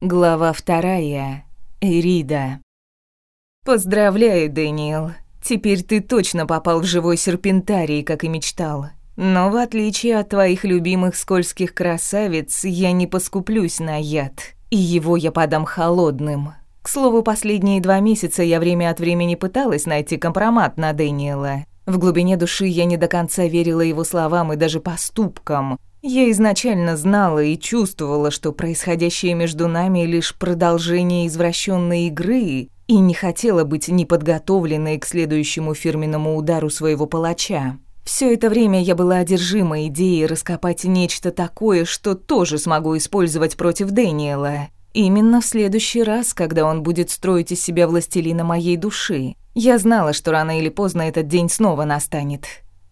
Глава вторая. Ирида. «Поздравляю, Дэниел. Теперь ты точно попал в живой серпентарий, как и мечтал. Но в отличие от твоих любимых скользких красавиц, я не поскуплюсь на яд. И его я подам холодным. К слову, последние два месяца я время от времени пыталась найти компромат на Дэниела. В глубине души я не до конца верила его словам и даже поступкам, я изначально знала и чувствовала, что происходящее между нами лишь продолжение извращенной игры, и не хотела быть неподготовленной к следующему фирменному удару своего палача. Все это время я была одержима идеей раскопать нечто такое, что тоже смогу использовать против Дэниела. Именно в следующий раз, когда он будет строить из себя властелина моей души. Я знала, что рано или поздно этот день снова настанет.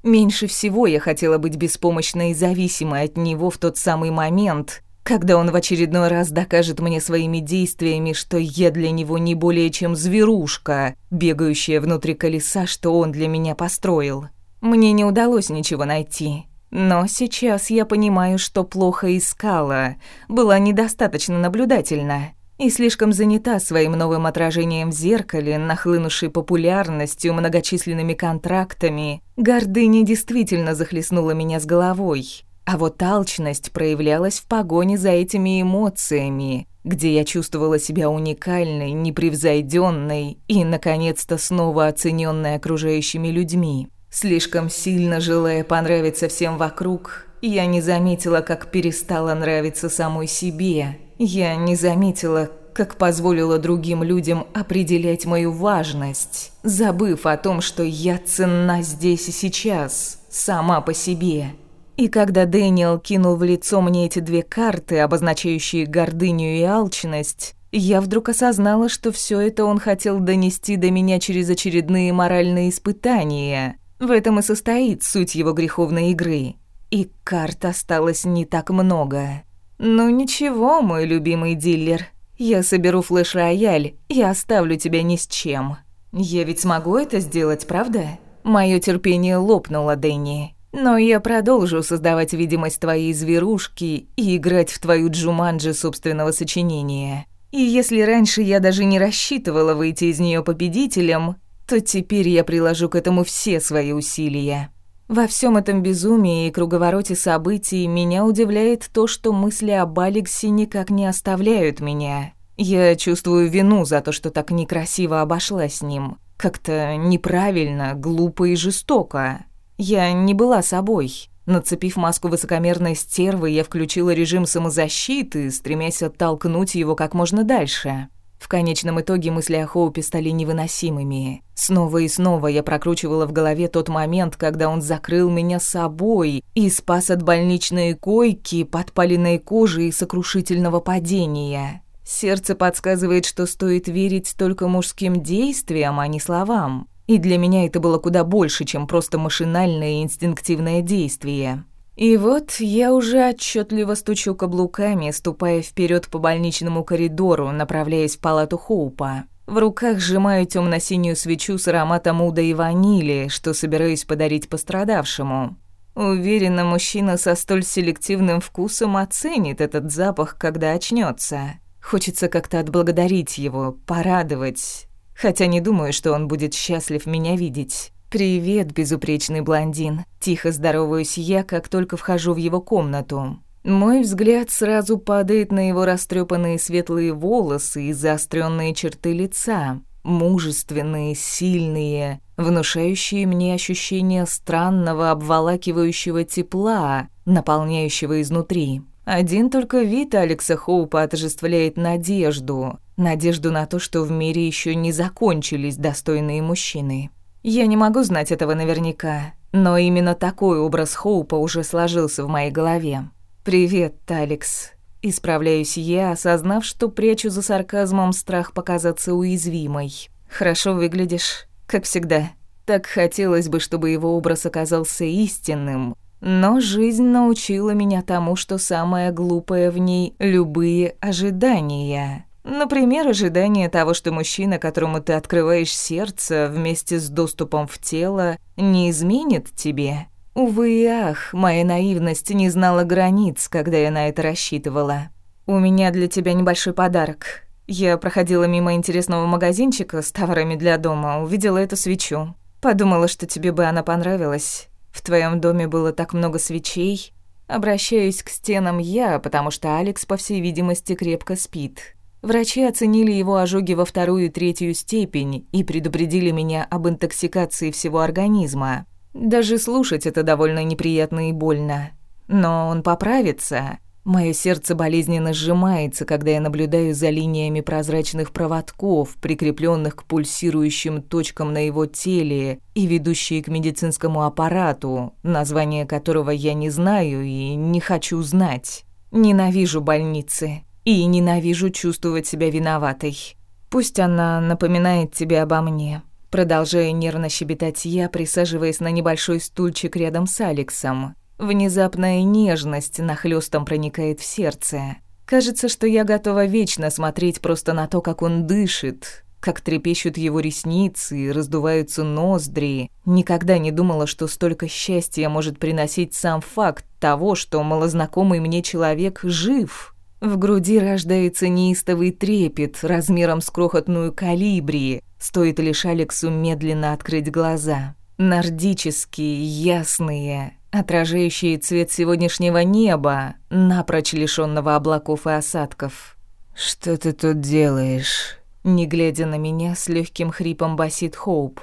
Меньше всего я хотела быть беспомощной и зависимой от него в тот самый момент, когда он в очередной раз докажет мне своими действиями, что я для него не более чем зверушка, бегающая внутри колеса, что он для меня построил. Мне не удалось ничего найти. Но сейчас я понимаю, что плохо искала, была недостаточно наблюдательна и слишком занята своим новым отражением в зеркале, нахлынувшей популярностью, многочисленными контрактами, гордыня действительно захлестнула меня с головой. А вот алчность проявлялась в погоне за этими эмоциями, где я чувствовала себя уникальной, непревзойденной и, наконец-то, снова оцененной окружающими людьми. Слишком сильно желая понравиться всем вокруг, я не заметила, как перестала нравиться самой себе – я не заметила, как позволила другим людям определять мою важность, забыв о том, что я ценна здесь и сейчас, сама по себе. И когда Дэниел кинул в лицо мне эти две карты, обозначающие гордыню и алчность, я вдруг осознала, что все это он хотел донести до меня через очередные моральные испытания. В этом и состоит суть его греховной игры. И карт осталось не так много. «Ну ничего, мой любимый дилер, я соберу флеш-рояль и оставлю тебя ни с чем. Я ведь смогу это сделать, правда?» Мое терпение лопнуло, Дэнни. Но я продолжу создавать видимость твоей зверушки и играть в твою джуманджи собственного сочинения. И если раньше я даже не рассчитывала выйти из нее победителем, то теперь я приложу к этому все свои усилия. Во всем этом безумии и круговороте событий меня удивляет то, что мысли об Алексе никак не оставляют меня. Я чувствую вину за то, что так некрасиво обошлась с ним. Как-то неправильно, глупо и жестоко. Я не была собой. Нацепив маску высокомерной стервы, я включила режим самозащиты, стремясь оттолкнуть его как можно дальше. В конечном итоге мысли о Хоупе стали невыносимыми. Снова и снова я прокручивала в голове тот момент, когда он закрыл меня собой и спас от больничной койки, подпаленной кожи и сокрушительного падения. Сердце подсказывает, что стоит верить только мужским действиям, а не словам. И для меня это было куда больше, чем просто машинальное и инстинктивное действие. И вот я уже отчетливо стучу каблуками, ступая вперед по больничному коридору, направляясь в палату Хоупа. В руках сжимаю темно-синюю свечу с ароматом уда и ванили, что собираюсь подарить пострадавшему. Уверена, мужчина со столь селективным вкусом оценит этот запах, когда очнется. Хочется как-то отблагодарить его, порадовать. Хотя не думаю, что он будет счастлив меня видеть. «Привет, безупречный блондин!» Тихо здороваюсь я, как только вхожу в его комнату. Мой взгляд сразу падает на его растрепанные светлые волосы и заостренные черты лица. Мужественные, сильные, внушающие мне ощущение странного обволакивающего тепла, наполняющего изнутри. Один только вид Алекса Хоупа отождествляет надежду. Надежду на то, что в мире еще не закончились достойные мужчины. Я не могу знать этого наверняка, но именно такой образ Хоупа уже сложился в моей голове. «Привет, Алекс». Исправляюсь я, осознав, что прячу за сарказмом страх показаться уязвимой. «Хорошо выглядишь, как всегда». Так хотелось бы, чтобы его образ оказался истинным, но жизнь научила меня тому, что самое глупое в ней — любые ожидания. Например, ожидание того, что мужчина, которому ты открываешь сердце вместе с доступом в тело, не изменит тебе. Увы и ах, моя наивность не знала границ, когда я на это рассчитывала. У меня для тебя небольшой подарок. Я проходила мимо интересного магазинчика с товарами для дома, увидела эту свечу. Подумала, что тебе бы она понравилась. В твоем доме было так много свечей. Обращаюсь к стенам я, потому что Алекс, по всей видимости, крепко спит. Врачи оценили его ожоги во вторую и третью степень и предупредили меня об интоксикации всего организма. Даже слушать это довольно неприятно и больно. Но он поправится. Мое сердце болезненно сжимается, когда я наблюдаю за линиями прозрачных проводков, прикрепленных к пульсирующим точкам на его теле и ведущие к медицинскому аппарату, название которого я не знаю и не хочу знать. Ненавижу больницы. И ненавижу чувствовать себя виноватой. Пусть она напоминает тебе обо мне. Продолжая нервно щебетать я, присаживаясь на небольшой стульчик рядом с Алексом. Внезапная нежность нахлёстом проникает в сердце. Кажется, что я готова вечно смотреть просто на то, как он дышит, как трепещут его ресницы, раздуваются ноздри. Никогда не думала, что столько счастья может приносить сам факт того, что малознакомый мне человек жив. В груди рождается неистовый трепет размером с крохотную калибри, стоит лишь Алексу медленно открыть глаза. Нордические, ясные, отражающие цвет сегодняшнего неба, напрочь лишенного облаков и осадков. «Что ты тут делаешь?» Не глядя на меня, с легким хрипом басит Хоуп.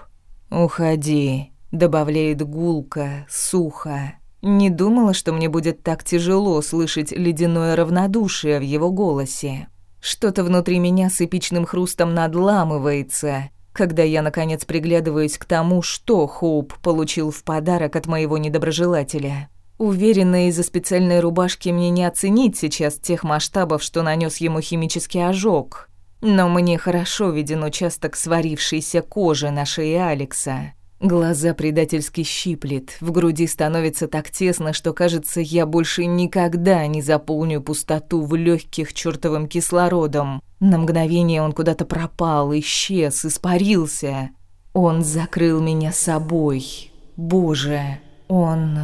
«Уходи», — добавляет Гулка сухо. Не думала, что мне будет так тяжело слышать ледяное равнодушие в его голосе. Что-то внутри меня с эпичным хрустом надламывается, когда я, наконец, приглядываюсь к тому, что Хоуп получил в подарок от моего недоброжелателя. Уверена, из-за специальной рубашки мне не оценить сейчас тех масштабов, что нанес ему химический ожог. Но мне хорошо виден участок сварившейся кожи на шее Алекса. Глаза предательски щиплет, в груди становится так тесно, что кажется, я больше никогда не заполню пустоту в легких чертовым кислородом. На мгновение он куда-то пропал, исчез, испарился. Он закрыл меня собой. Боже, он...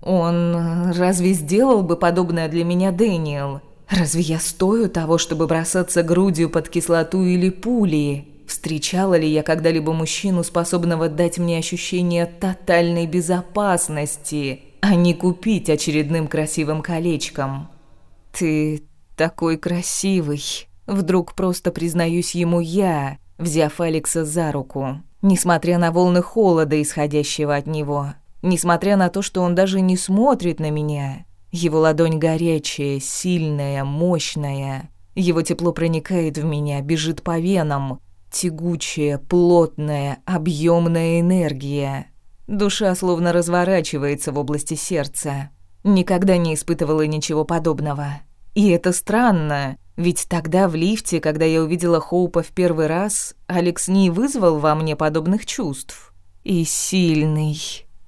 он... разве сделал бы подобное для меня Дэниел? Разве я стою того, чтобы бросаться грудью под кислоту или пули? встречала ли я когда-либо мужчину, способного дать мне ощущение тотальной безопасности, а не купить очередным красивым колечком. «Ты такой красивый!» Вдруг просто признаюсь ему я, взяв Алекса за руку, несмотря на волны холода, исходящего от него, несмотря на то, что он даже не смотрит на меня. Его ладонь горячая, сильная, мощная. Его тепло проникает в меня, бежит по венам, тягучая, плотная, объемная энергия. Душа словно разворачивается в области сердца. Никогда не испытывала ничего подобного. И это странно, ведь тогда в лифте, когда я увидела Хоупа в первый раз, Алекс не вызвал во мне подобных чувств. И сильный.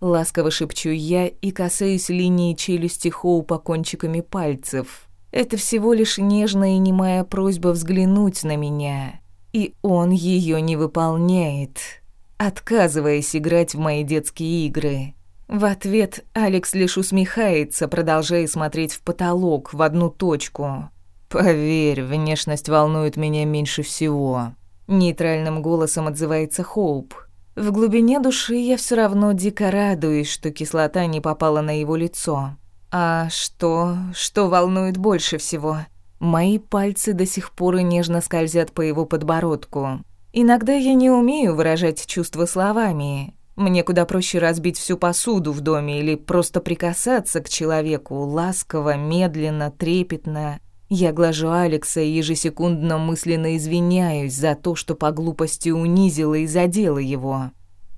Ласково шепчу я и касаюсь линии челюсти Хоупа кончиками пальцев. Это всего лишь нежная и немая просьба взглянуть на меня и он ее не выполняет, отказываясь играть в мои детские игры. В ответ Алекс лишь усмехается, продолжая смотреть в потолок, в одну точку. «Поверь, внешность волнует меня меньше всего», — нейтральным голосом отзывается Хоуп. В глубине души я все равно дико радуюсь, что кислота не попала на его лицо. А что, что волнует больше всего? Мои пальцы до сих пор и нежно скользят по его подбородку. Иногда я не умею выражать чувства словами. Мне куда проще разбить всю посуду в доме или просто прикасаться к человеку ласково, медленно, трепетно. Я глажу Алекса и ежесекундно мысленно извиняюсь за то, что по глупости унизила и задела его.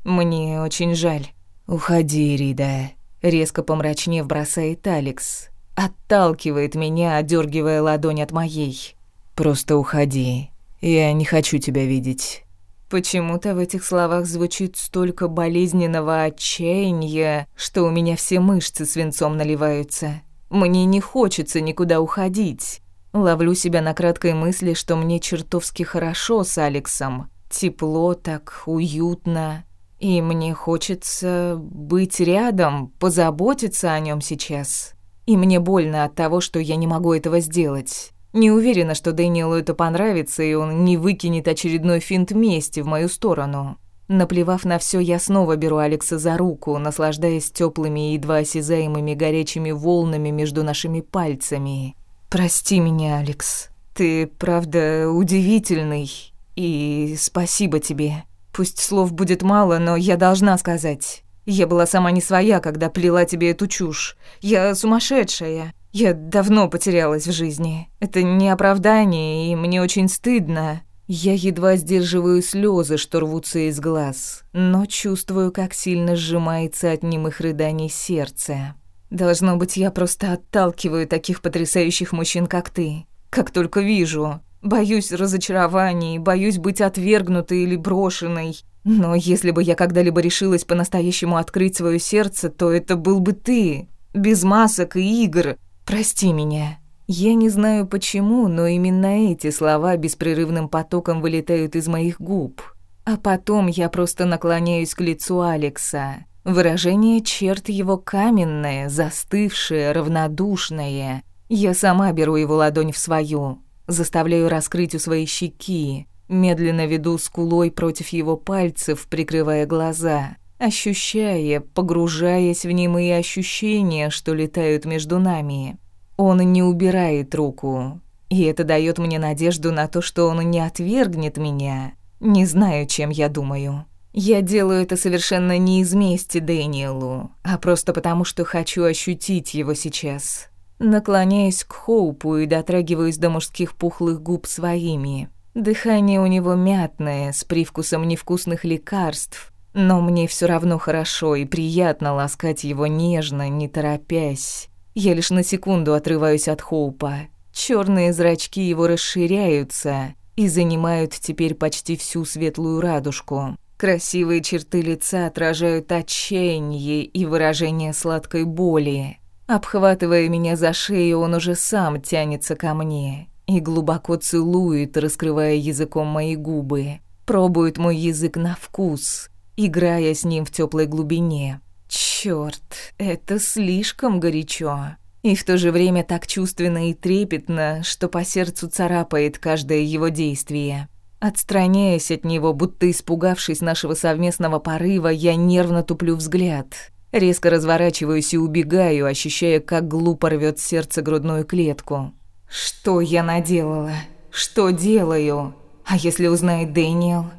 Мне очень жаль. «Уходи, Рида», — резко помрачнев бросает Алекс отталкивает меня, отдергивая ладонь от моей. «Просто уходи. Я не хочу тебя видеть». Почему-то в этих словах звучит столько болезненного отчаяния, что у меня все мышцы свинцом наливаются. Мне не хочется никуда уходить. Ловлю себя на краткой мысли, что мне чертовски хорошо с Алексом. Тепло так, уютно. И мне хочется быть рядом, позаботиться о нем сейчас. И мне больно от того, что я не могу этого сделать. Не уверена, что Дэниелу это понравится, и он не выкинет очередной финт мести в мою сторону. Наплевав на все, я снова беру Алекса за руку, наслаждаясь теплыми и едва осязаемыми горячими волнами между нашими пальцами. «Прости меня, Алекс. Ты, правда, удивительный. И спасибо тебе. Пусть слов будет мало, но я должна сказать. Я была сама не своя, когда плела тебе эту чушь. Я сумасшедшая. Я давно потерялась в жизни. Это не оправдание, и мне очень стыдно. Я едва сдерживаю слезы, что рвутся из глаз, но чувствую, как сильно сжимается от немых рыданий сердце. Должно быть, я просто отталкиваю таких потрясающих мужчин, как ты. Как только вижу. Боюсь разочарований, боюсь быть отвергнутой или брошенной. Но если бы я когда-либо решилась по-настоящему открыть свое сердце, то это был бы ты, без масок и игр. Прости меня. Я не знаю почему, но именно эти слова беспрерывным потоком вылетают из моих губ. А потом я просто наклоняюсь к лицу Алекса. Выражение черт его каменное, застывшее, равнодушное. Я сама беру его ладонь в свою, заставляю раскрыть у своей щеки, медленно веду скулой против его пальцев, прикрывая глаза, ощущая, погружаясь в немые ощущения, что летают между нами. Он не убирает руку, и это дает мне надежду на то, что он не отвергнет меня. Не знаю, чем я думаю. Я делаю это совершенно не из мести Дэниелу, а просто потому, что хочу ощутить его сейчас. Наклоняюсь к Хоупу и дотрагиваюсь до мужских пухлых губ своими. Дыхание у него мятное, с привкусом невкусных лекарств, но мне все равно хорошо и приятно ласкать его нежно, не торопясь. Я лишь на секунду отрываюсь от Хоупа. Черные зрачки его расширяются и занимают теперь почти всю светлую радужку. Красивые черты лица отражают отчаяние и выражение сладкой боли. Обхватывая меня за шею, он уже сам тянется ко мне и глубоко целует, раскрывая языком мои губы. Пробует мой язык на вкус, играя с ним в теплой глубине. Черт, это слишком горячо. И в то же время так чувственно и трепетно, что по сердцу царапает каждое его действие. Отстраняясь от него, будто испугавшись нашего совместного порыва, я нервно туплю взгляд. Резко разворачиваюсь и убегаю, ощущая, как глупо рвет сердце грудную клетку. «Что я наделала? Что делаю? А если узнает Дэниел?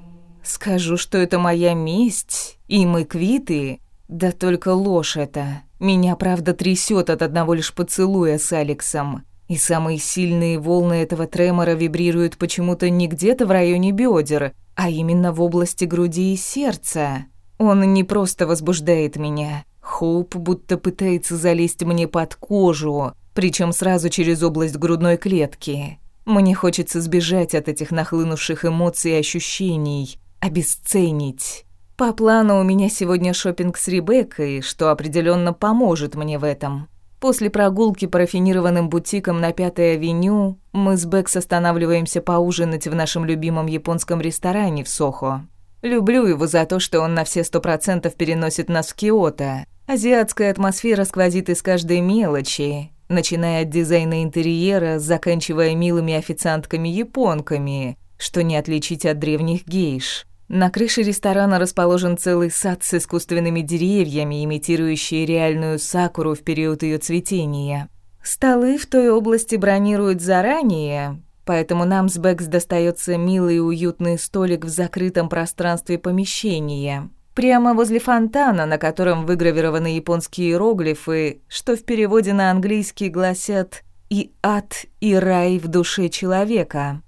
Скажу, что это моя месть, и мы квиты. Да только ложь это. Меня, правда, трясет от одного лишь поцелуя с Алексом. И самые сильные волны этого тремора вибрируют почему-то не где-то в районе бедер, а именно в области груди и сердца. Он не просто возбуждает меня. Хоуп будто пытается залезть мне под кожу, причем сразу через область грудной клетки. Мне хочется сбежать от этих нахлынувших эмоций и ощущений, обесценить. По плану у меня сегодня шопинг с Ребеккой, что определенно поможет мне в этом. После прогулки по рафинированным бутикам на Пятой авеню мы с Бэкс останавливаемся поужинать в нашем любимом японском ресторане в Сохо. Люблю его за то, что он на все сто процентов переносит нас в Киото. Азиатская атмосфера сквозит из каждой мелочи, начиная от дизайна интерьера, заканчивая милыми официантками-японками, что не отличить от древних гейш. На крыше ресторана расположен целый сад с искусственными деревьями, имитирующие реальную сакуру в период ее цветения. Столы в той области бронируют заранее, поэтому нам с Бэкс достается милый и уютный столик в закрытом пространстве помещения прямо возле фонтана, на котором выгравированы японские иероглифы, что в переводе на английский гласят «и ад, и рай в душе человека».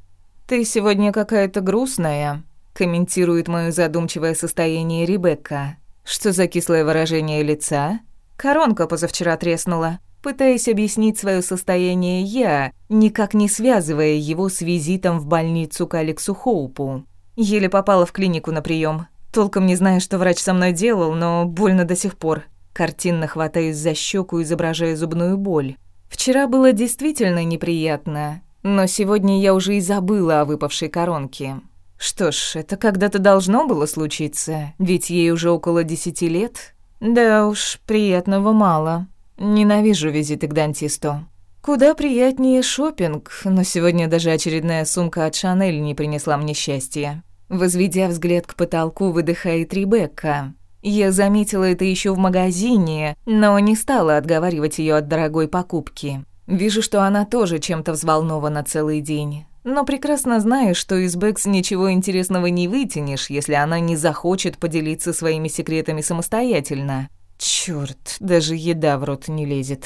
«Ты сегодня какая-то грустная», — комментирует мое задумчивое состояние Ребекка. «Что за кислое выражение лица?» «Коронка позавчера треснула», пытаясь объяснить свое состояние я, никак не связывая его с визитом в больницу к Алексу Хоупу. Еле попала в клинику на прием. Толком не знаю, что врач со мной делал, но больно до сих пор. Картинно хватаюсь за щеку, изображая зубную боль. Вчера было действительно неприятно, но сегодня я уже и забыла о выпавшей коронке. Что ж, это когда-то должно было случиться, ведь ей уже около десяти лет. Да уж, приятного мало. Ненавижу визиты к дантисту. Куда приятнее шопинг, но сегодня даже очередная сумка от Шанель не принесла мне счастья. Возведя взгляд к потолку, выдыхает Ребекка. Я заметила это еще в магазине, но не стала отговаривать ее от дорогой покупки. Вижу, что она тоже чем-то взволнована целый день. Но прекрасно знаю, что из Бэкс ничего интересного не вытянешь, если она не захочет поделиться своими секретами самостоятельно. Черт, даже еда в рот не лезет.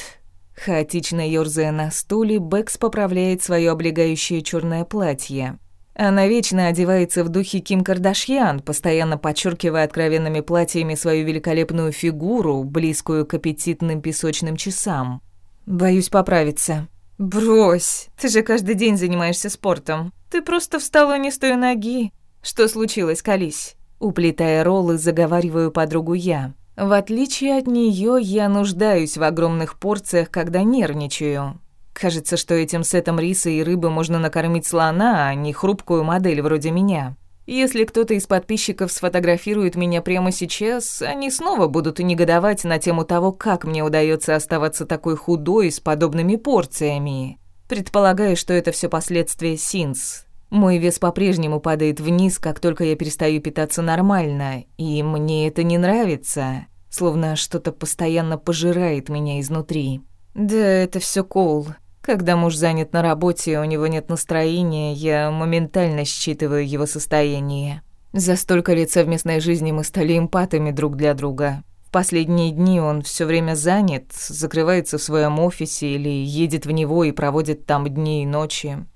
Хаотично ёрзая на стуле, Бэкс поправляет свое облегающее черное платье. Она вечно одевается в духе Ким Кардашьян, постоянно подчеркивая откровенными платьями свою великолепную фигуру, близкую к аппетитным песочным часам. Боюсь поправиться. «Брось! Ты же каждый день занимаешься спортом. Ты просто встала не с той ноги. Что случилось, колись?» Уплетая роллы, заговариваю подругу я. В отличие от нее, я нуждаюсь в огромных порциях, когда нервничаю. Кажется, что этим сетом риса и рыбы можно накормить слона, а не хрупкую модель вроде меня. Если кто-то из подписчиков сфотографирует меня прямо сейчас, они снова будут негодовать на тему того, как мне удается оставаться такой худой с подобными порциями. Предполагаю, что это все последствия синс. Мой вес по-прежнему падает вниз, как только я перестаю питаться нормально, и мне это не нравится, словно что-то постоянно пожирает меня изнутри. Да это все Коул. Когда муж занят на работе, у него нет настроения, я моментально считываю его состояние. За столько лет совместной жизни мы стали эмпатами друг для друга. В последние дни он все время занят, закрывается в своем офисе или едет в него и проводит там дни и ночи.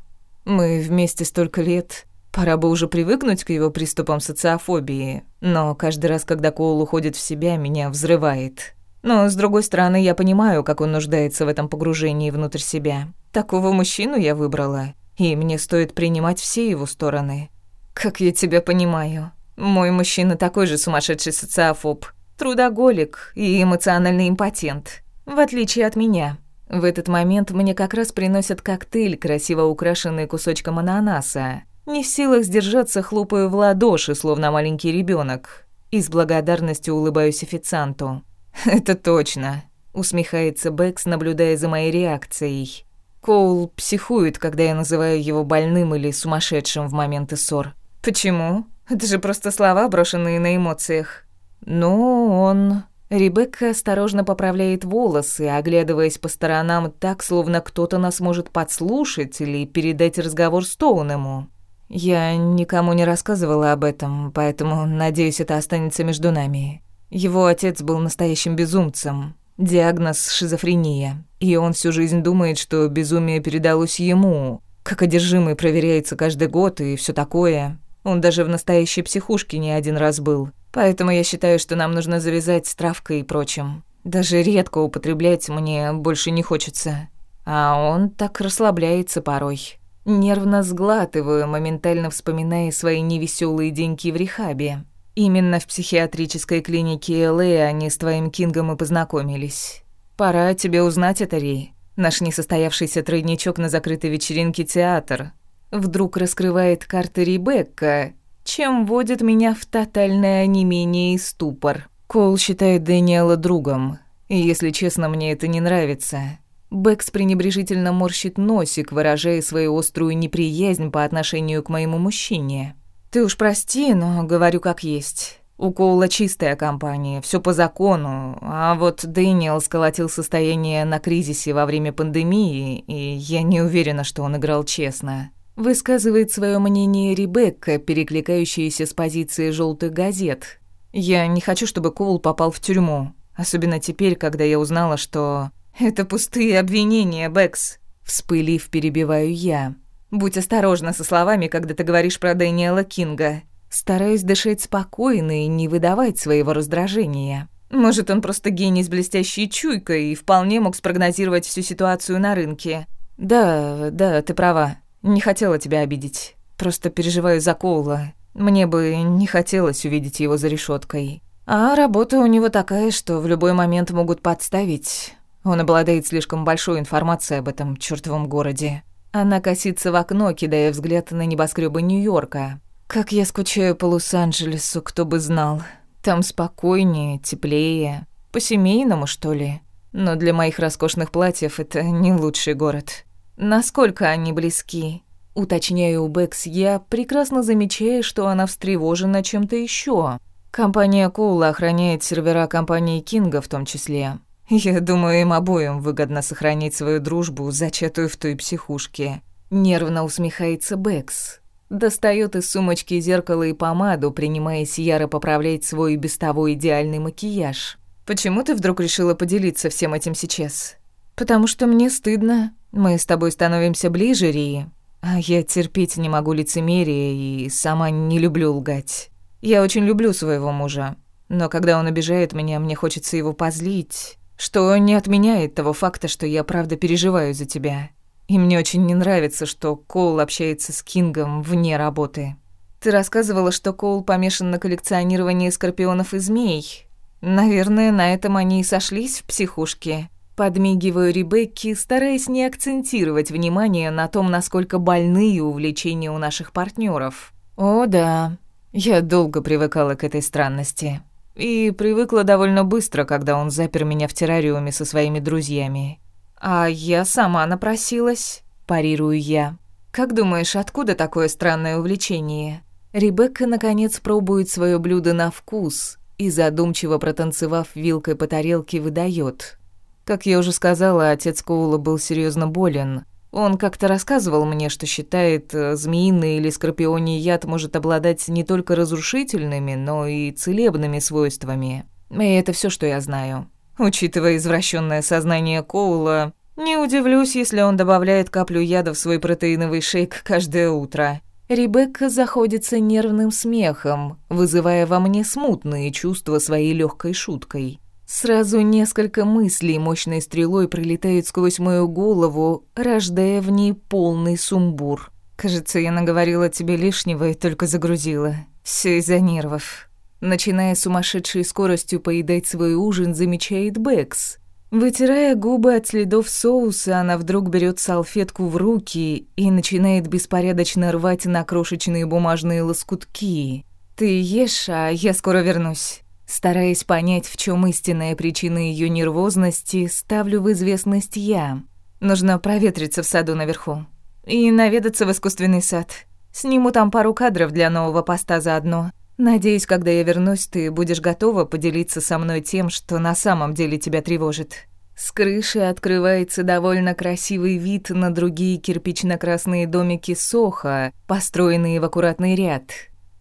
Мы вместе столько лет. Пора бы уже привыкнуть к его приступам социофобии. Но каждый раз, когда Коул уходит в себя, меня взрывает. Но, с другой стороны, я понимаю, как он нуждается в этом погружении внутрь себя. Такого мужчину я выбрала, и мне стоит принимать все его стороны. Как я тебя понимаю. Мой мужчина такой же сумасшедший социофоб, трудоголик и эмоциональный импотент. В отличие от меня. В этот момент мне как раз приносят коктейль, красиво украшенный кусочком ананаса. Не в силах сдержаться, хлопаю в ладоши, словно маленький ребенок. И с благодарностью улыбаюсь официанту. «Это точно», — усмехается Бэкс, наблюдая за моей реакцией. Коул психует, когда я называю его больным или сумасшедшим в моменты ссор. «Почему? Это же просто слова, брошенные на эмоциях». «Ну, он...» Ребекка осторожно поправляет волосы, оглядываясь по сторонам так, словно кто-то нас может подслушать или передать разговор Стоунему. «Я никому не рассказывала об этом, поэтому, надеюсь, это останется между нами». Его отец был настоящим безумцем. Диагноз — шизофрения. И он всю жизнь думает, что безумие передалось ему. Как одержимый проверяется каждый год и все такое. Он даже в настоящей психушке не один раз был. Поэтому я считаю, что нам нужно завязать с травкой и прочим. Даже редко употреблять мне больше не хочется. А он так расслабляется порой. Нервно сглатываю, моментально вспоминая свои невеселые деньки в рехабе. Именно в психиатрической клинике Л.Э. они с твоим Кингом и познакомились. Пора тебе узнать это, Ри. Наш несостоявшийся тройничок на закрытой вечеринке театр. Вдруг раскрывает карты Ребекка, чем вводит меня в тотальное онемение и ступор. Кол считает Дэниела другом. И, если честно, мне это не нравится. Бэкс пренебрежительно морщит носик, выражая свою острую неприязнь по отношению к моему мужчине. Ты уж прости, но говорю как есть. У Коула чистая компания, все по закону, а вот Дэниел сколотил состояние на кризисе во время пандемии, и я не уверена, что он играл честно. Высказывает свое мнение Ребекка, перекликающаяся с позиции желтых газет. Я не хочу, чтобы Коул попал в тюрьму, особенно теперь, когда я узнала, что... Это пустые обвинения, Бэкс. Вспылив, перебиваю я. Будь осторожна со словами, когда ты говоришь про Дэниела Кинга. Стараюсь дышать спокойно и не выдавать своего раздражения. Может, он просто гений с блестящей чуйкой и вполне мог спрогнозировать всю ситуацию на рынке. Да, да, ты права. Не хотела тебя обидеть. Просто переживаю за Коула. Мне бы не хотелось увидеть его за решеткой. А работа у него такая, что в любой момент могут подставить. Он обладает слишком большой информацией об этом чертовом городе. Она косится в окно, кидая взгляд на небоскребы Нью-Йорка. «Как я скучаю по Лос-Анджелесу, кто бы знал. Там спокойнее, теплее, по-семейному, что ли. Но для моих роскошных платьев это не лучший город. Насколько они близки?» Уточняю у Бэкс я, прекрасно замечаю, что она встревожена чем-то еще. Компания Коула охраняет сервера компании Кинга в том числе. Я думаю, им обоим выгодно сохранить свою дружбу, зачатую в той психушке. Нервно усмехается Бэкс. Достает из сумочки зеркало и помаду, принимаясь яро поправлять свой без того идеальный макияж. «Почему ты вдруг решила поделиться всем этим сейчас?» «Потому что мне стыдно. Мы с тобой становимся ближе, Ри. А я терпеть не могу лицемерие и сама не люблю лгать. Я очень люблю своего мужа. Но когда он обижает меня, мне хочется его позлить» что не отменяет того факта, что я правда переживаю за тебя. И мне очень не нравится, что Коул общается с Кингом вне работы. Ты рассказывала, что Коул помешан на коллекционировании скорпионов и змей. Наверное, на этом они и сошлись в психушке. Подмигиваю Ребекке, стараясь не акцентировать внимание на том, насколько больные увлечения у наших партнеров. О да, я долго привыкала к этой странности и привыкла довольно быстро, когда он запер меня в террариуме со своими друзьями. А я сама напросилась, парирую я. Как думаешь, откуда такое странное увлечение? Ребекка наконец пробует свое блюдо на вкус и задумчиво протанцевав вилкой по тарелке выдает. Как я уже сказала, отец Коула был серьезно болен. Он как-то рассказывал мне, что считает, э, змеиный или скорпионий яд может обладать не только разрушительными, но и целебными свойствами. И это все, что я знаю. Учитывая извращенное сознание Коула, не удивлюсь, если он добавляет каплю яда в свой протеиновый шейк каждое утро. Ребекка заходится нервным смехом, вызывая во мне смутные чувства своей легкой шуткой. Сразу несколько мыслей мощной стрелой прилетают сквозь мою голову, рождая в ней полный сумбур. Кажется, я наговорила тебе лишнего и только загрузила. Все из-за нервов. Начиная сумасшедшей скоростью поедать свой ужин, замечает Бэкс. Вытирая губы от следов соуса, она вдруг берет салфетку в руки и начинает беспорядочно рвать на крошечные бумажные лоскутки. «Ты ешь, а я скоро вернусь». Стараясь понять, в чем истинная причина ее нервозности, ставлю в известность я. Нужно проветриться в саду наверху и наведаться в искусственный сад. Сниму там пару кадров для нового поста заодно. Надеюсь, когда я вернусь, ты будешь готова поделиться со мной тем, что на самом деле тебя тревожит. С крыши открывается довольно красивый вид на другие кирпично-красные домики Соха, построенные в аккуратный ряд.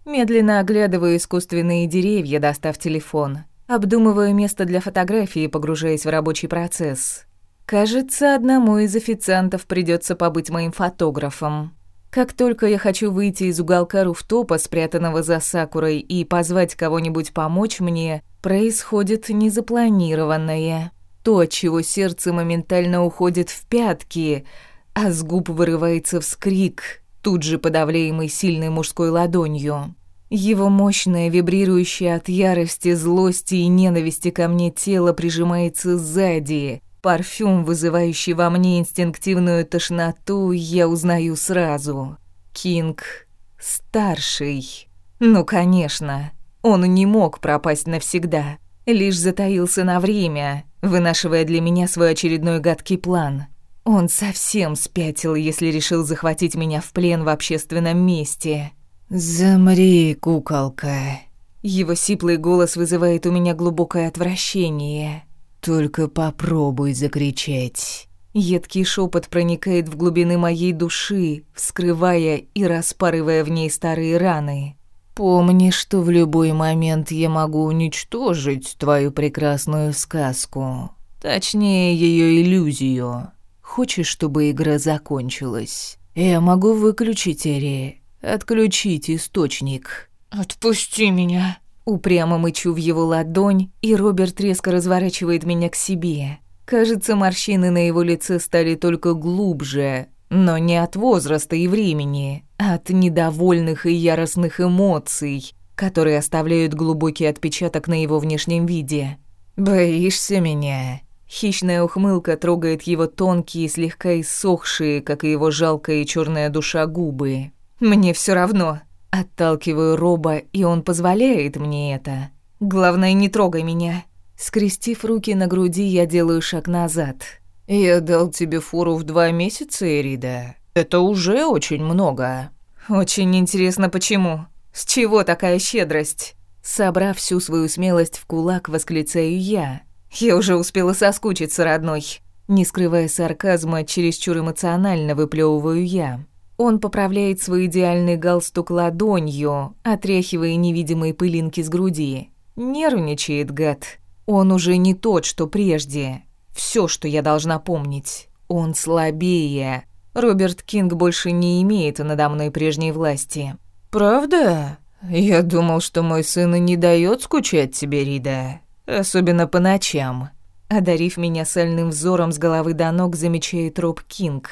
Медленно оглядываю искусственные деревья, достав телефон. Обдумываю место для фотографии, погружаясь в рабочий процесс. Кажется, одному из официантов придется побыть моим фотографом. Как только я хочу выйти из уголка руфтопа, спрятанного за сакурой, и позвать кого-нибудь помочь мне, происходит незапланированное. То, чего сердце моментально уходит в пятки, а с губ вырывается вскрик — тут же подавляемый сильной мужской ладонью. Его мощное, вибрирующее от ярости, злости и ненависти ко мне тело прижимается сзади. Парфюм, вызывающий во мне инстинктивную тошноту, я узнаю сразу. Кинг старший. Ну, конечно, он не мог пропасть навсегда. Лишь затаился на время, вынашивая для меня свой очередной гадкий план — он совсем спятил, если решил захватить меня в плен в общественном месте. Замри, куколка. Его сиплый голос вызывает у меня глубокое отвращение. Только попробуй закричать. Едкий шепот проникает в глубины моей души, вскрывая и распарывая в ней старые раны. Помни, что в любой момент я могу уничтожить твою прекрасную сказку, точнее ее иллюзию. Хочешь, чтобы игра закончилась? Э, я могу выключить Эри. Отключить источник». «Отпусти меня». Упрямо мычу в его ладонь, и Роберт резко разворачивает меня к себе. Кажется, морщины на его лице стали только глубже, но не от возраста и времени, а от недовольных и яростных эмоций, которые оставляют глубокий отпечаток на его внешнем виде. «Боишься меня?» Хищная ухмылка трогает его тонкие, слегка иссохшие, как и его жалкая и черная душа, губы. «Мне все равно». Отталкиваю Роба, и он позволяет мне это. «Главное, не трогай меня». Скрестив руки на груди, я делаю шаг назад. «Я дал тебе фору в два месяца, Эрида. Это уже очень много». «Очень интересно, почему? С чего такая щедрость?» Собрав всю свою смелость в кулак, восклицаю я – я уже успела соскучиться, родной. Не скрывая сарказма, чересчур эмоционально выплёвываю я. Он поправляет свой идеальный галстук ладонью, отряхивая невидимые пылинки с груди. Нервничает, гад. Он уже не тот, что прежде. Все, что я должна помнить. Он слабее. Роберт Кинг больше не имеет надо мной прежней власти. «Правда? Я думал, что мой сын и не дает скучать тебе, Рида особенно по ночам, одарив меня сальным взором с головы до ног, замечает Роб Кинг.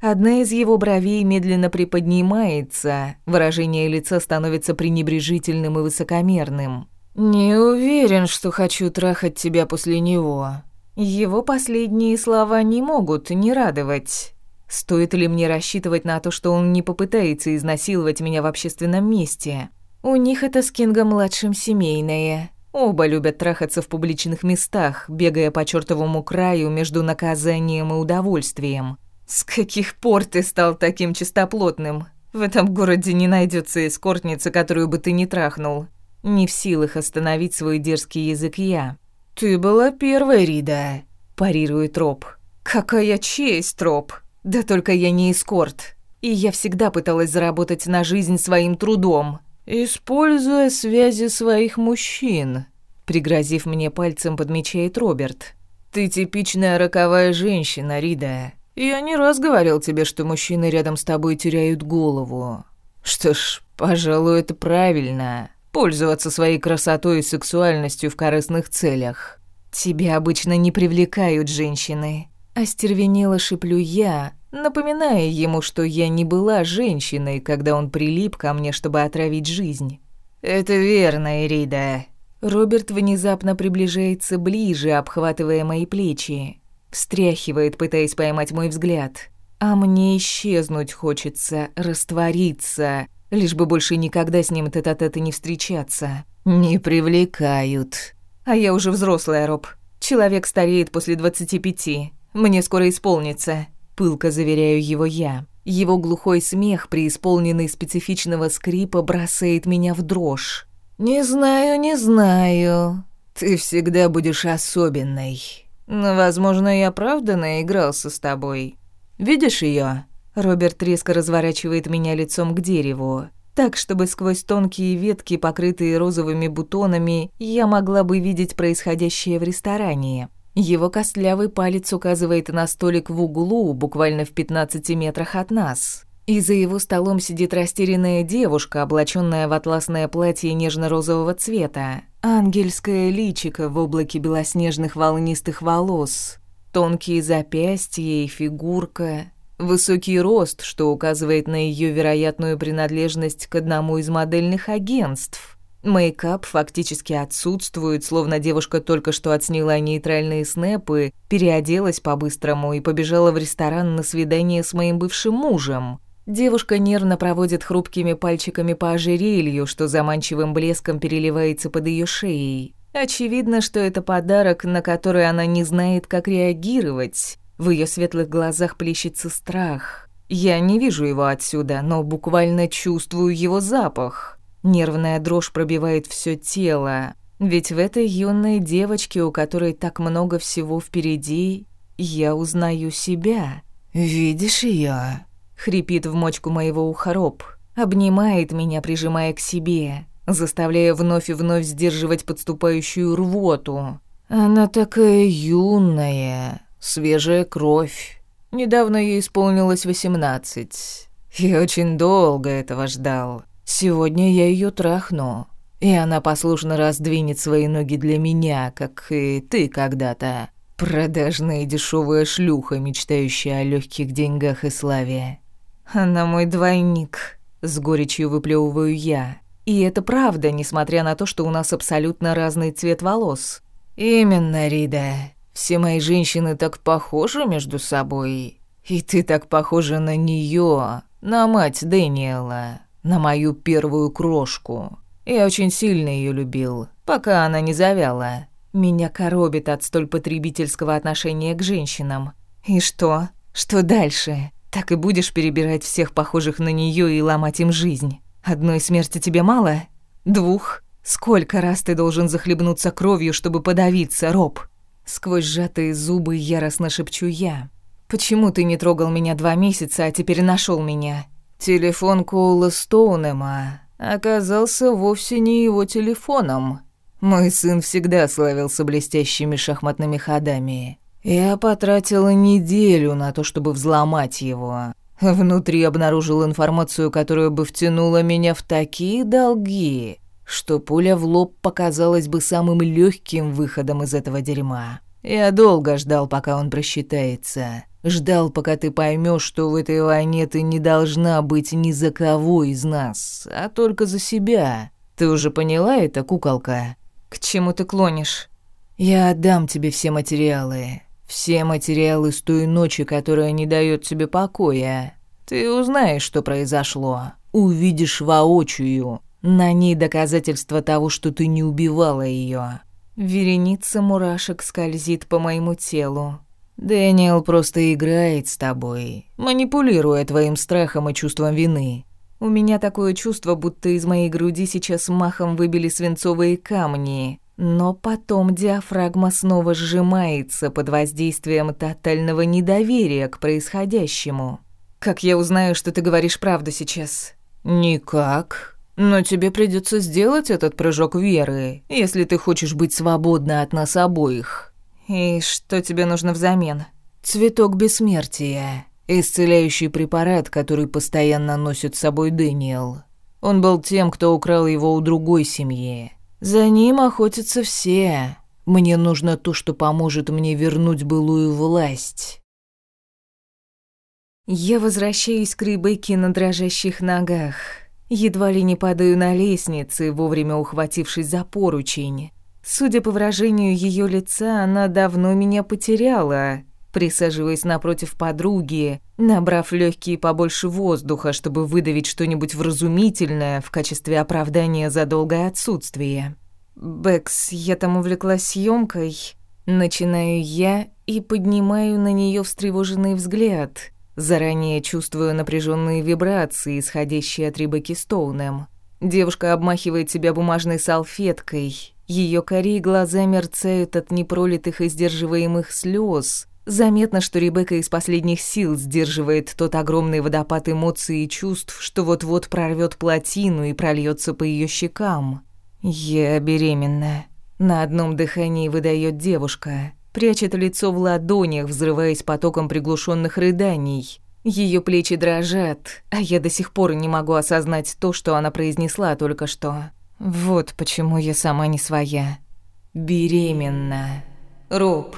Одна из его бровей медленно приподнимается, выражение лица становится пренебрежительным и высокомерным. «Не уверен, что хочу трахать тебя после него». Его последние слова не могут не радовать. Стоит ли мне рассчитывать на то, что он не попытается изнасиловать меня в общественном месте? У них это с Кингом-младшим семейное. Оба любят трахаться в публичных местах, бегая по чертовому краю между наказанием и удовольствием. С каких пор ты стал таким чистоплотным? В этом городе не найдется эскортницы, которую бы ты не трахнул. Не в силах остановить свой дерзкий язык я. «Ты была первой, Рида», – парирует Роб. «Какая честь, Роб! Да только я не эскорт. И я всегда пыталась заработать на жизнь своим трудом». «Используя связи своих мужчин», — пригрозив мне пальцем, подмечает Роберт. «Ты типичная роковая женщина, Рида. Я не раз говорил тебе, что мужчины рядом с тобой теряют голову. Что ж, пожалуй, это правильно. Пользоваться своей красотой и сексуальностью в корыстных целях». «Тебя обычно не привлекают женщины», — остервенело шиплю я, напоминая ему, что я не была женщиной, когда он прилип ко мне, чтобы отравить жизнь. «Это верно, Эрида. Роберт внезапно приближается ближе, обхватывая мои плечи. Встряхивает, пытаясь поймать мой взгляд. А мне исчезнуть хочется, раствориться, лишь бы больше никогда с ним тет-а-тет не встречаться. «Не привлекают». «А я уже взрослая, Роб. Человек стареет после 25. Мне скоро исполнится пылко заверяю его я. Его глухой смех, преисполненный специфичного скрипа, бросает меня в дрожь. «Не знаю, не знаю. Ты всегда будешь особенной. Но, возможно, я правда наигрался с тобой. Видишь ее? Роберт резко разворачивает меня лицом к дереву, так, чтобы сквозь тонкие ветки, покрытые розовыми бутонами, я могла бы видеть происходящее в ресторане. Его костлявый палец указывает на столик в углу, буквально в 15 метрах от нас. И за его столом сидит растерянная девушка, облаченная в атласное платье нежно-розового цвета. Ангельское личико в облаке белоснежных волнистых волос. Тонкие запястья и фигурка. Высокий рост, что указывает на ее вероятную принадлежность к одному из модельных агентств. Мейкап фактически отсутствует, словно девушка только что отснила нейтральные снэпы, переоделась по-быстрому и побежала в ресторан на свидание с моим бывшим мужем. Девушка нервно проводит хрупкими пальчиками по ожерелью, что заманчивым блеском переливается под ее шеей. Очевидно, что это подарок, на который она не знает, как реагировать. В ее светлых глазах плещется страх. Я не вижу его отсюда, но буквально чувствую его запах. Нервная дрожь пробивает все тело, ведь в этой юной девочке, у которой так много всего впереди, я узнаю себя. «Видишь ее?» — хрипит в мочку моего уха Роб, обнимает меня, прижимая к себе, заставляя вновь и вновь сдерживать подступающую рвоту. «Она такая юная, свежая кровь. Недавно ей исполнилось восемнадцать. Я очень долго этого ждал». Сегодня я ее трахну, и она послушно раздвинет свои ноги для меня, как и ты когда-то. Продажная дешевая шлюха, мечтающая о легких деньгах и славе. Она мой двойник, с горечью выплевываю я. И это правда, несмотря на то, что у нас абсолютно разный цвет волос. Именно, Рида. Все мои женщины так похожи между собой. И ты так похожа на нее, на мать Дэниела на мою первую крошку. Я очень сильно ее любил, пока она не завяла. Меня коробит от столь потребительского отношения к женщинам. И что? Что дальше? Так и будешь перебирать всех похожих на нее и ломать им жизнь. Одной смерти тебе мало? Двух? Сколько раз ты должен захлебнуться кровью, чтобы подавиться, Роб? Сквозь сжатые зубы яростно шепчу я. Почему ты не трогал меня два месяца, а теперь нашел меня? Телефон Коула Стоунема оказался вовсе не его телефоном. Мой сын всегда славился блестящими шахматными ходами. Я потратила неделю на то, чтобы взломать его. Внутри обнаружил информацию, которая бы втянула меня в такие долги, что пуля в лоб показалась бы самым легким выходом из этого дерьма. Я долго ждал, пока он просчитается. Ждал, пока ты поймешь, что в этой войне ты не должна быть ни за кого из нас, а только за себя. Ты уже поняла это, куколка? К чему ты клонишь? Я отдам тебе все материалы. Все материалы с той ночи, которая не дает тебе покоя. Ты узнаешь, что произошло. Увидишь воочию. На ней доказательства того, что ты не убивала ее. Вереница мурашек скользит по моему телу. Дэниел просто играет с тобой, манипулируя твоим страхом и чувством вины. У меня такое чувство, будто из моей груди сейчас махом выбили свинцовые камни. Но потом диафрагма снова сжимается под воздействием тотального недоверия к происходящему. Как я узнаю, что ты говоришь правду сейчас? Никак. Но тебе придется сделать этот прыжок веры, если ты хочешь быть свободна от нас обоих. И что тебе нужно взамен? Цветок бессмертия. Исцеляющий препарат, который постоянно носит с собой Дэниел. Он был тем, кто украл его у другой семьи. За ним охотятся все. Мне нужно то, что поможет мне вернуть былую власть. Я возвращаюсь к Ребекке на дрожащих ногах. Едва ли не падаю на лестнице, вовремя ухватившись за поручень. Судя по выражению ее лица, она давно меня потеряла. Присаживаясь напротив подруги, набрав легкие побольше воздуха, чтобы выдавить что-нибудь вразумительное в качестве оправдания за долгое отсутствие. «Бэкс, я там увлеклась съемкой. Начинаю я и поднимаю на нее встревоженный взгляд, заранее чувствую напряженные вибрации, исходящие от Рибаки Стоунем. Девушка обмахивает себя бумажной салфеткой, ее кори и глаза мерцают от непролитых и сдерживаемых слез. Заметно, что Ребекка из последних сил сдерживает тот огромный водопад эмоций и чувств, что вот-вот прорвет плотину и прольется по ее щекам. «Я беременна». На одном дыхании выдает девушка. Прячет лицо в ладонях, взрываясь потоком приглушенных рыданий. Ее плечи дрожат, а я до сих пор не могу осознать то, что она произнесла только что. Вот почему я сама не своя. Беременна. Роб,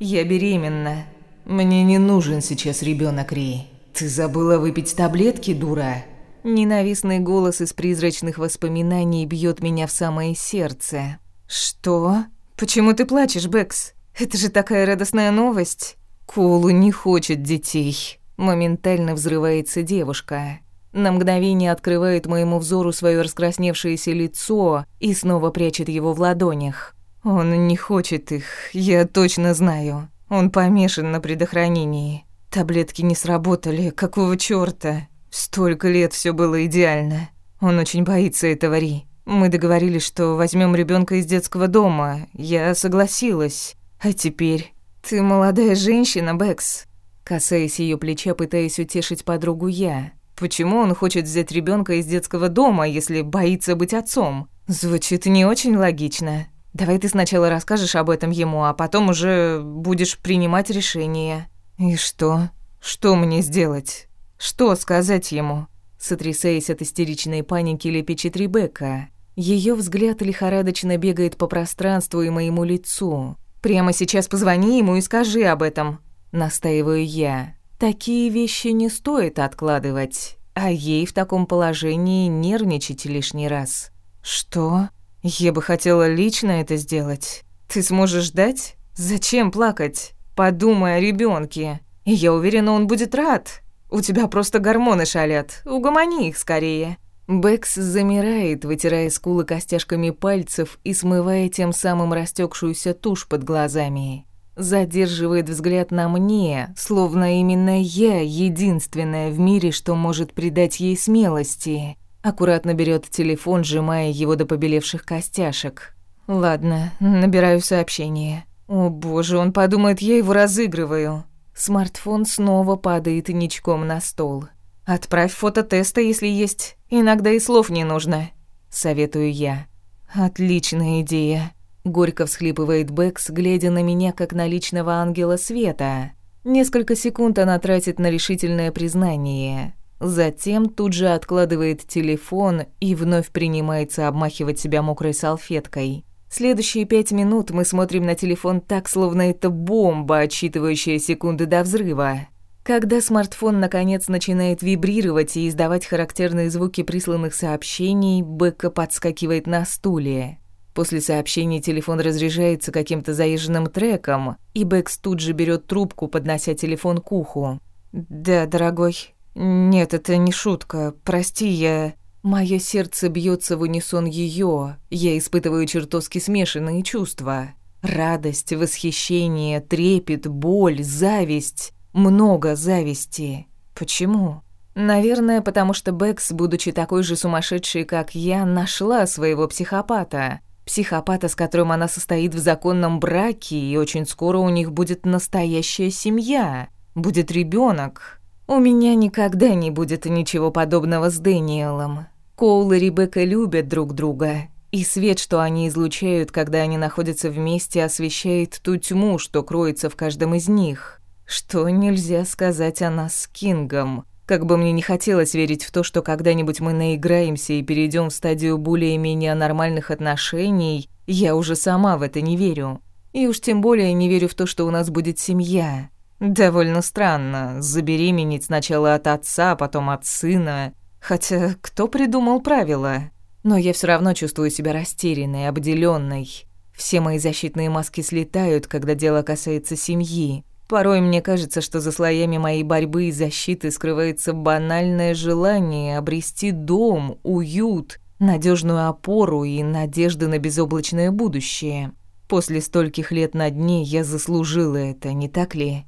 я беременна. Мне не нужен сейчас ребенок Ри. Ты забыла выпить таблетки, дура? Ненавистный голос из призрачных воспоминаний бьет меня в самое сердце. Что? Почему ты плачешь, Бэкс? Это же такая радостная новость. Колу не хочет детей. Моментально взрывается девушка на мгновение открывает моему взору свое раскрасневшееся лицо и снова прячет его в ладонях. Он не хочет их, я точно знаю. Он помешан на предохранении. Таблетки не сработали, какого чёрта? Столько лет все было идеально. Он очень боится этого Ри. Мы договорились, что возьмем ребенка из детского дома. Я согласилась. А теперь ты молодая женщина, Бэкс. Касаясь ее плеча, пытаясь утешить подругу я. Почему он хочет взять ребенка из детского дома, если боится быть отцом? Звучит не очень логично. Давай ты сначала расскажешь об этом ему, а потом уже будешь принимать решение. И что? Что мне сделать? Что сказать ему? Сотрясаясь от истеричной паники, лепечет Ребекка. Ее взгляд лихорадочно бегает по пространству и моему лицу. Прямо сейчас позвони ему и скажи об этом, настаиваю я. Такие вещи не стоит откладывать, а ей в таком положении нервничать лишний раз. Что? Я бы хотела лично это сделать. Ты сможешь ждать? Зачем плакать? Подумай о ребенке. Я уверена, он будет рад. У тебя просто гормоны шалят. Угомони их скорее. Бэкс замирает, вытирая скулы костяшками пальцев и смывая тем самым растекшуюся тушь под глазами. Задерживает взгляд на мне, словно именно я единственная в мире, что может придать ей смелости. Аккуратно берет телефон, сжимая его до побелевших костяшек. Ладно, набираю сообщение. О боже, он подумает, я его разыгрываю. Смартфон снова падает ничком на стол. «Отправь фото теста, если есть. Иногда и слов не нужно», — советую я. «Отличная идея. Горько всхлипывает Бэкс, глядя на меня, как на личного ангела света. Несколько секунд она тратит на решительное признание. Затем тут же откладывает телефон и вновь принимается обмахивать себя мокрой салфеткой. Следующие пять минут мы смотрим на телефон так, словно это бомба, отсчитывающая секунды до взрыва. Когда смартфон наконец начинает вибрировать и издавать характерные звуки присланных сообщений, Бэка подскакивает на стуле. После сообщения телефон разряжается каким-то заезженным треком, и Бэкс тут же берет трубку, поднося телефон к уху. «Да, дорогой. Нет, это не шутка. Прости, я...» Мое сердце бьется в унисон ее. Я испытываю чертовски смешанные чувства. Радость, восхищение, трепет, боль, зависть. Много зависти. Почему? Наверное, потому что Бэкс, будучи такой же сумасшедшей, как я, нашла своего психопата. Психопата, с которым она состоит в законном браке, и очень скоро у них будет настоящая семья, будет ребенок. У меня никогда не будет ничего подобного с Дэниелом. Коул и Ребекка любят друг друга, и свет, что они излучают, когда они находятся вместе, освещает ту тьму, что кроется в каждом из них. Что нельзя сказать о нас с Кингом. Как бы мне не хотелось верить в то, что когда-нибудь мы наиграемся и перейдем в стадию более-менее нормальных отношений, я уже сама в это не верю. И уж тем более не верю в то, что у нас будет семья. Довольно странно забеременеть сначала от отца, а потом от сына. Хотя кто придумал правила? Но я все равно чувствую себя растерянной, обделенной. Все мои защитные маски слетают, когда дело касается семьи. Порой мне кажется, что за слоями моей борьбы и защиты скрывается банальное желание обрести дом, уют, надежную опору и надежды на безоблачное будущее. После стольких лет на дне я заслужила это, не так ли?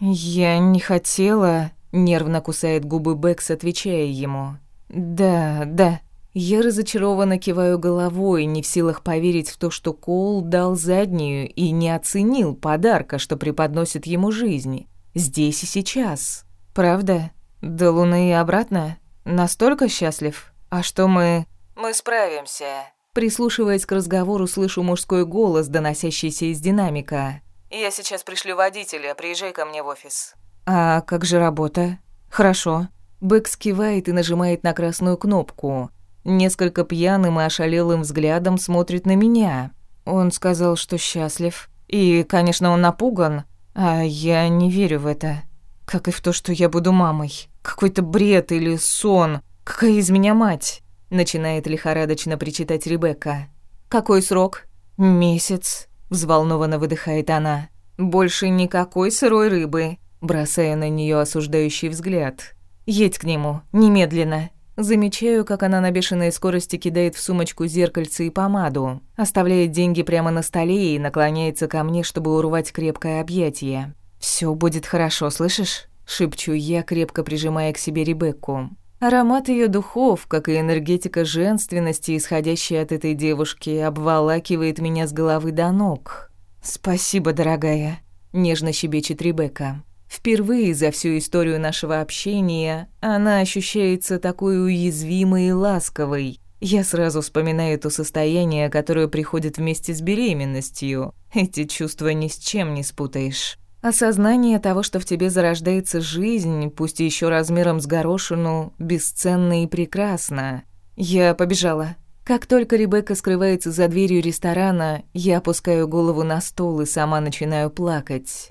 Я не хотела, нервно кусает губы Бэкс, отвечая ему. Да, да. Я разочарованно киваю головой, не в силах поверить в то, что Коул дал заднюю и не оценил подарка, что преподносит ему жизни Здесь и сейчас. Правда? До Луны и обратно? Настолько счастлив? А что мы... Мы справимся. Прислушиваясь к разговору, слышу мужской голос, доносящийся из динамика. «Я сейчас пришлю водителя, приезжай ко мне в офис». «А как же работа?» «Хорошо». Бэк скивает и нажимает на красную кнопку. Несколько пьяным и ошалелым взглядом смотрит на меня. Он сказал, что счастлив. И, конечно, он напуган. А я не верю в это. Как и в то, что я буду мамой. Какой-то бред или сон. Какая из меня мать? Начинает лихорадочно причитать Ребекка. Какой срок? Месяц. Взволнованно выдыхает она. Больше никакой сырой рыбы. Бросая на нее осуждающий взгляд. Едь к нему, немедленно. Замечаю, как она на бешеной скорости кидает в сумочку зеркальце и помаду, оставляет деньги прямо на столе и наклоняется ко мне, чтобы урвать крепкое объятие. «Всё будет хорошо, слышишь?» – шепчу я, крепко прижимая к себе Ребекку. Аромат её духов, как и энергетика женственности, исходящая от этой девушки, обволакивает меня с головы до ног. «Спасибо, дорогая», – нежно щебечет Ребекка. Впервые за всю историю нашего общения она ощущается такой уязвимой и ласковой. Я сразу вспоминаю то состояние, которое приходит вместе с беременностью. Эти чувства ни с чем не спутаешь. Осознание того, что в тебе зарождается жизнь, пусть еще размером с горошину, бесценно и прекрасно. Я побежала. Как только Ребекка скрывается за дверью ресторана, я опускаю голову на стол и сама начинаю плакать.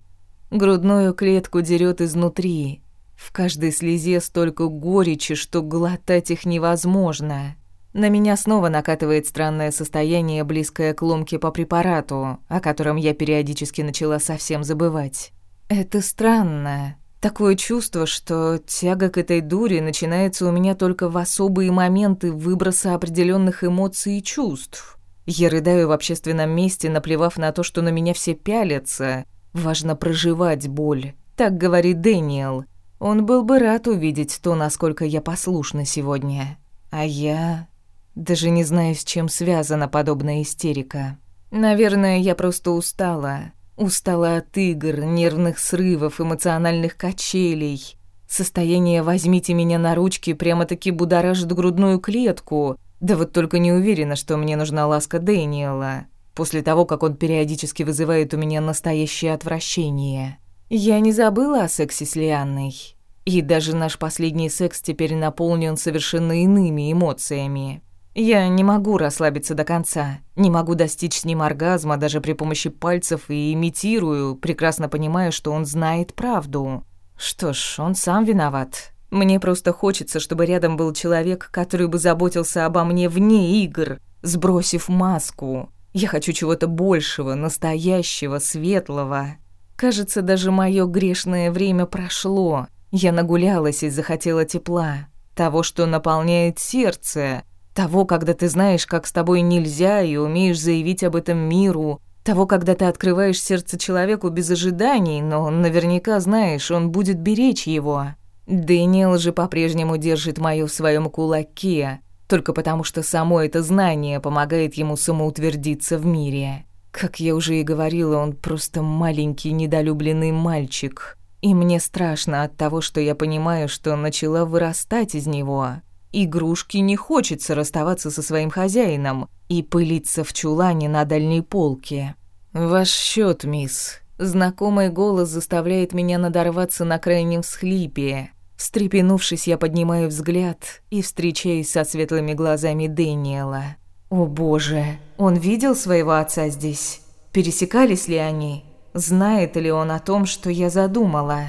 Грудную клетку дерет изнутри. В каждой слезе столько горечи, что глотать их невозможно. На меня снова накатывает странное состояние, близкое к ломке по препарату, о котором я периодически начала совсем забывать. Это странно. Такое чувство, что тяга к этой дуре начинается у меня только в особые моменты выброса определенных эмоций и чувств. Я рыдаю в общественном месте, наплевав на то, что на меня все пялятся, Важно проживать боль, так говорит Дэниел. Он был бы рад увидеть то, насколько я послушна сегодня. А я... Даже не знаю, с чем связана подобная истерика. Наверное, я просто устала. Устала от игр, нервных срывов, эмоциональных качелей. Состояние «возьмите меня на ручки» прямо-таки будоражит грудную клетку. Да вот только не уверена, что мне нужна ласка Дэниела после того, как он периодически вызывает у меня настоящее отвращение. Я не забыла о сексе с Лианной. И даже наш последний секс теперь наполнен совершенно иными эмоциями. Я не могу расслабиться до конца, не могу достичь с ним оргазма даже при помощи пальцев и имитирую, прекрасно понимая, что он знает правду. Что ж, он сам виноват. Мне просто хочется, чтобы рядом был человек, который бы заботился обо мне вне игр, сбросив маску, я хочу чего-то большего, настоящего, светлого. Кажется, даже мое грешное время прошло. Я нагулялась и захотела тепла, того, что наполняет сердце, того, когда ты знаешь, как с тобой нельзя и умеешь заявить об этом миру, того, когда ты открываешь сердце человеку без ожиданий, но наверняка знаешь, он будет беречь его. Дэниел же по-прежнему держит мою в своем кулаке, только потому что само это знание помогает ему самоутвердиться в мире. Как я уже и говорила, он просто маленький недолюбленный мальчик. И мне страшно от того, что я понимаю, что начала вырастать из него. Игрушки не хочется расставаться со своим хозяином и пылиться в чулане на дальней полке. «Ваш счет, мисс». Знакомый голос заставляет меня надорваться на крайнем всхлипе. Встрепенувшись, я поднимаю взгляд и встречаюсь со светлыми глазами Дэниела. О боже, он видел своего отца здесь? Пересекались ли они? Знает ли он о том, что я задумала?